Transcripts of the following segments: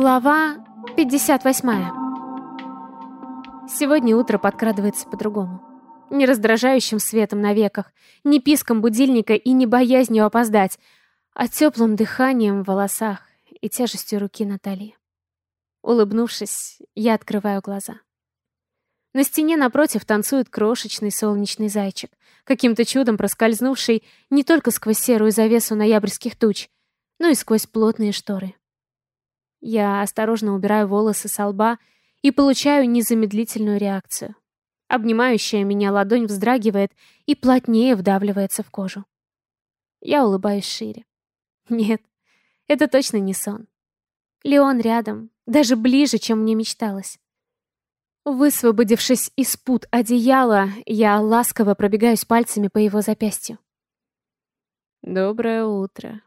Глава 58. Сегодня утро подкрадывается по-другому. Не раздражающим светом на веках, не писком будильника и не боязнью опоздать, а теплым дыханием в волосах и тяжестью руки Натальи. Улыбнувшись, я открываю глаза. На стене напротив танцует крошечный солнечный зайчик, каким-то чудом проскользнувший не только сквозь серую завесу ноябрьских туч, но и сквозь плотные шторы. Я осторожно убираю волосы со лба и получаю незамедлительную реакцию. Обнимающая меня ладонь вздрагивает и плотнее вдавливается в кожу. Я улыбаюсь шире. Нет, это точно не сон. Леон рядом, даже ближе, чем мне мечталось. Высвободившись из пут одеяла, я ласково пробегаюсь пальцами по его запястью. «Доброе утро»,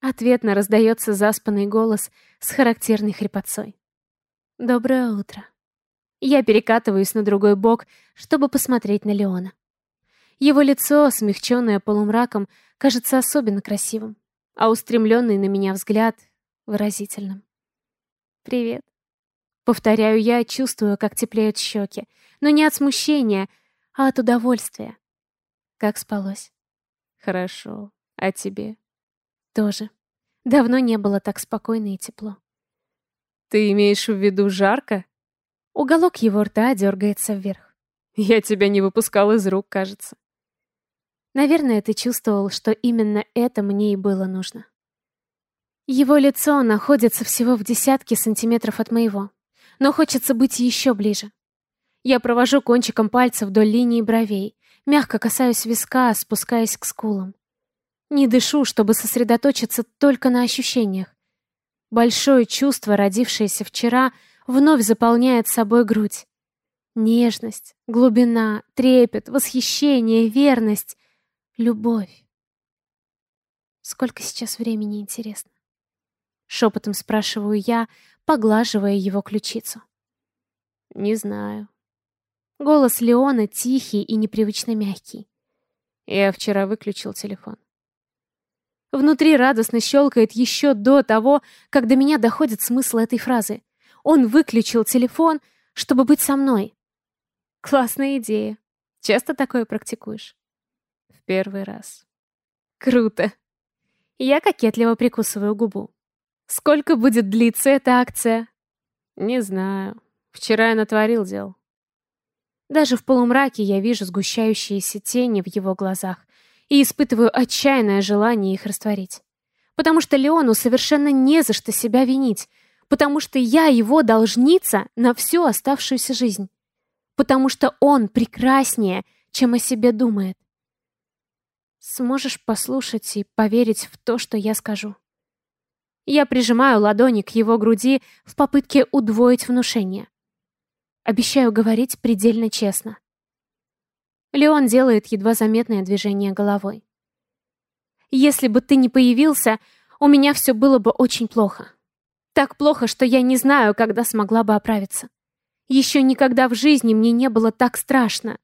Ответно раздается заспанный голос с характерной хрипотцой. «Доброе утро». Я перекатываюсь на другой бок, чтобы посмотреть на Леона. Его лицо, смягченное полумраком, кажется особенно красивым, а устремленный на меня взгляд — выразительным. «Привет». Повторяю я, чувствую, как теплеют щеки, но не от смущения, а от удовольствия. Как спалось? Хорошо. А тебе? Тоже. Давно не было так спокойно и тепло. Ты имеешь в виду жарко? Уголок его рта дергается вверх. Я тебя не выпускал из рук, кажется. Наверное, ты чувствовал, что именно это мне и было нужно. Его лицо находится всего в десятке сантиметров от моего, но хочется быть еще ближе. Я провожу кончиком пальца вдоль линии бровей, мягко касаюсь виска, спускаясь к скулам. Не дышу, чтобы сосредоточиться только на ощущениях. Большое чувство, родившееся вчера, вновь заполняет собой грудь. Нежность, глубина, трепет, восхищение, верность, любовь. Сколько сейчас времени, интересно? Шепотом спрашиваю я, поглаживая его ключицу. Не знаю. Голос Леона тихий и непривычно мягкий. Я вчера выключил телефон. Внутри радостно щелкает еще до того, как до меня доходит смысл этой фразы. Он выключил телефон, чтобы быть со мной. Классная идея. Часто такое практикуешь? В первый раз. Круто. Я кокетливо прикусываю губу. Сколько будет длиться эта акция? Не знаю. Вчера я натворил дел. Даже в полумраке я вижу сгущающиеся тени в его глазах и испытываю отчаянное желание их растворить. Потому что Леону совершенно не за что себя винить, потому что я его должница на всю оставшуюся жизнь, потому что он прекраснее, чем о себе думает. Сможешь послушать и поверить в то, что я скажу. Я прижимаю ладони к его груди в попытке удвоить внушение. Обещаю говорить предельно честно. Леон делает едва заметное движение головой. «Если бы ты не появился, у меня все было бы очень плохо. Так плохо, что я не знаю, когда смогла бы оправиться. Еще никогда в жизни мне не было так страшно».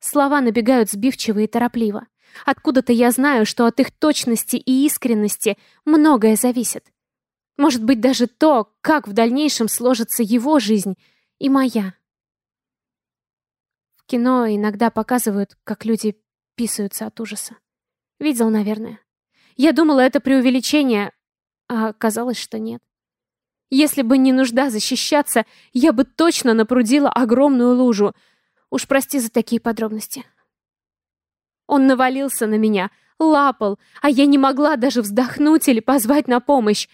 Слова набегают сбивчиво и торопливо. Откуда-то я знаю, что от их точности и искренности многое зависит. Может быть, даже то, как в дальнейшем сложится его жизнь и моя кино иногда показывают, как люди писаются от ужаса. Видел, наверное. Я думала, это преувеличение, а оказалось, что нет. Если бы не нужда защищаться, я бы точно напрудила огромную лужу. Уж прости за такие подробности. Он навалился на меня, лапал, а я не могла даже вздохнуть или позвать на помощь.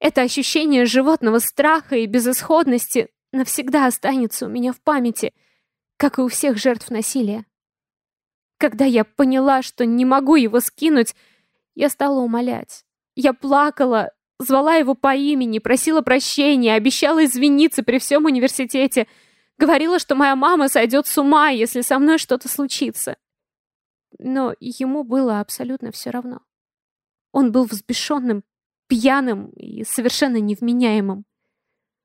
Это ощущение животного страха и безысходности навсегда останется у меня в памяти — как и у всех жертв насилия. Когда я поняла, что не могу его скинуть, я стала умолять. Я плакала, звала его по имени, просила прощения, обещала извиниться при всем университете, говорила, что моя мама сойдет с ума, если со мной что-то случится. Но ему было абсолютно все равно. Он был взбешенным, пьяным и совершенно невменяемым.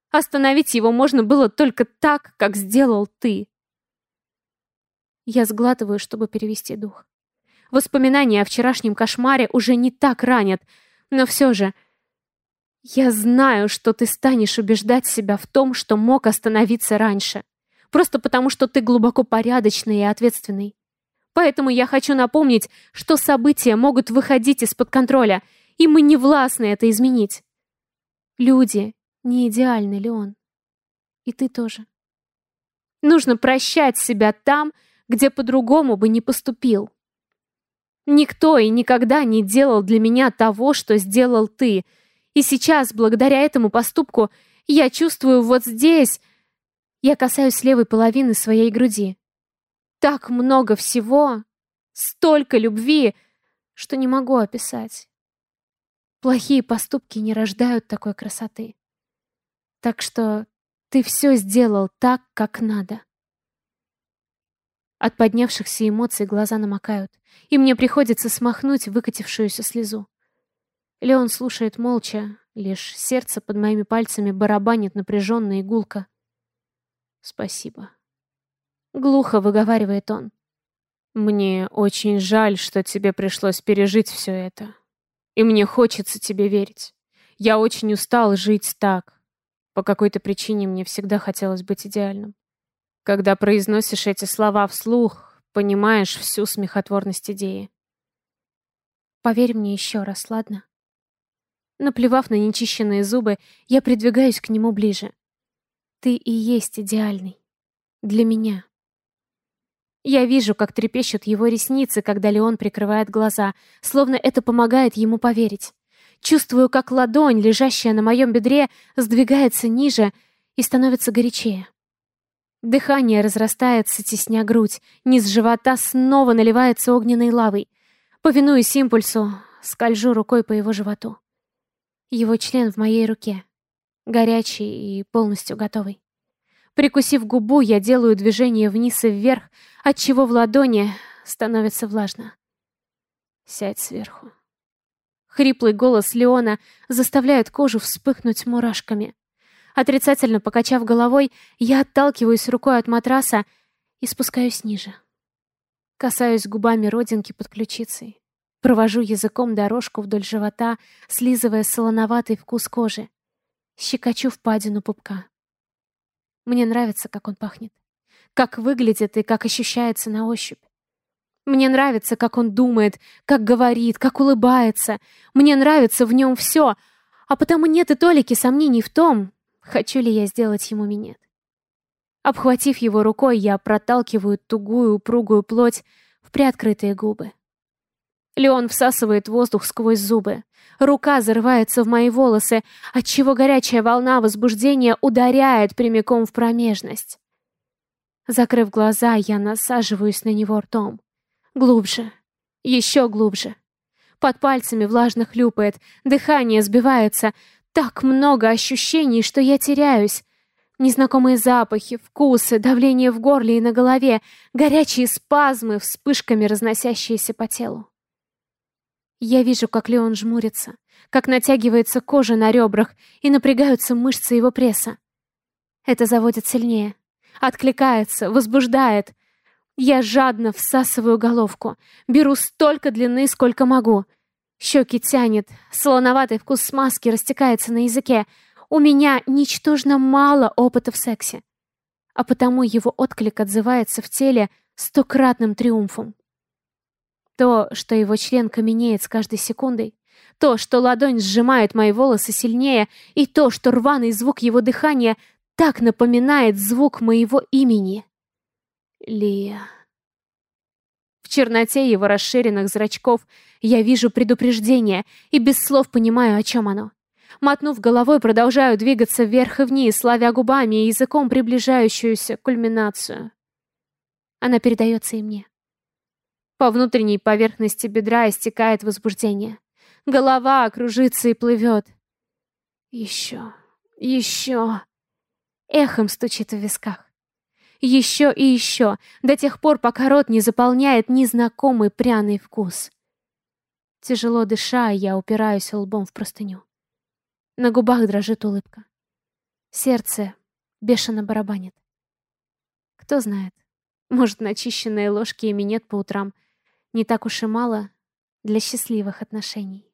Остановить его можно было только так, как сделал ты. Я сглатываю, чтобы перевести дух. Воспоминания о вчерашнем кошмаре уже не так ранят, но все же... Я знаю, что ты станешь убеждать себя в том, что мог остановиться раньше. Просто потому, что ты глубоко порядочный и ответственный. Поэтому я хочу напомнить, что события могут выходить из-под контроля, и мы не властны это изменить. Люди не идеальны, Леон. И ты тоже. Нужно прощать себя там, где по-другому бы не поступил. Никто и никогда не делал для меня того, что сделал ты. И сейчас, благодаря этому поступку, я чувствую вот здесь... Я касаюсь левой половины своей груди. Так много всего, столько любви, что не могу описать. Плохие поступки не рождают такой красоты. Так что ты все сделал так, как надо. От поднявшихся эмоций глаза намокают, и мне приходится смахнуть выкатившуюся слезу. Леон слушает молча, лишь сердце под моими пальцами барабанит напряженно и гулко. «Спасибо». Глухо выговаривает он. «Мне очень жаль, что тебе пришлось пережить все это. И мне хочется тебе верить. Я очень устал жить так. По какой-то причине мне всегда хотелось быть идеальным. Когда произносишь эти слова вслух, понимаешь всю смехотворность идеи. Поверь мне еще раз, ладно? Наплевав на нечищенные зубы, я придвигаюсь к нему ближе. Ты и есть идеальный. Для меня. Я вижу, как трепещут его ресницы, когда Леон прикрывает глаза, словно это помогает ему поверить. Чувствую, как ладонь, лежащая на моем бедре, сдвигается ниже и становится горячее. Дыхание разрастается, тесня грудь. Низ живота снова наливается огненной лавой. Повинуясь импульсу, скольжу рукой по его животу. Его член в моей руке. Горячий и полностью готовый. Прикусив губу, я делаю движение вниз и вверх, отчего в ладони становится влажно. Сядь сверху. Хриплый голос Леона заставляет кожу вспыхнуть мурашками. Отрицательно покачав головой, я отталкиваюсь рукой от матраса и спускаюсь ниже. Касаюсь губами родинки под ключицей. Провожу языком дорожку вдоль живота, слизывая солоноватый вкус кожи. Щекочу впадину пупка. Мне нравится, как он пахнет. Как выглядит и как ощущается на ощупь. Мне нравится, как он думает, как говорит, как улыбается. Мне нравится в нем все, а потому нет и толики сомнений в том, Хочу ли я сделать ему минет? Обхватив его рукой, я проталкиваю тугую, упругую плоть в приоткрытые губы. Леон всасывает воздух сквозь зубы. Рука зарывается в мои волосы, отчего горячая волна возбуждения ударяет прямиком в промежность. Закрыв глаза, я насаживаюсь на него ртом. Глубже. Еще глубже. Под пальцами влажно хлюпает, дыхание сбивается, так много ощущений, что я теряюсь. Незнакомые запахи, вкусы, давление в горле и на голове, горячие спазмы, вспышками разносящиеся по телу. Я вижу, как Леон жмурится, как натягивается кожа на ребрах и напрягаются мышцы его пресса. Это заводит сильнее, откликается, возбуждает. Я жадно всасываю головку, беру столько длины, сколько могу — Щеки тянет, солоноватый вкус смазки растекается на языке. У меня ничтожно мало опыта в сексе. А потому его отклик отзывается в теле стократным триумфом. То, что его член каменеет с каждой секундой, то, что ладонь сжимает мои волосы сильнее, и то, что рваный звук его дыхания так напоминает звук моего имени. Лия. В черноте его расширенных зрачков я вижу предупреждение и без слов понимаю, о чем оно. Мотнув головой, продолжаю двигаться вверх и вниз, славя губами и языком приближающуюся кульминацию. Она передается и мне. По внутренней поверхности бедра истекает возбуждение. Голова кружится и плывет. Еще, еще. Эхом стучит в висках. Еще и еще, до тех пор, пока рот не заполняет незнакомый пряный вкус. Тяжело дыша, я упираюсь лбом в простыню. На губах дрожит улыбка. Сердце бешено барабанит. Кто знает, может, начищенные ложки и минет по утрам не так уж и мало для счастливых отношений.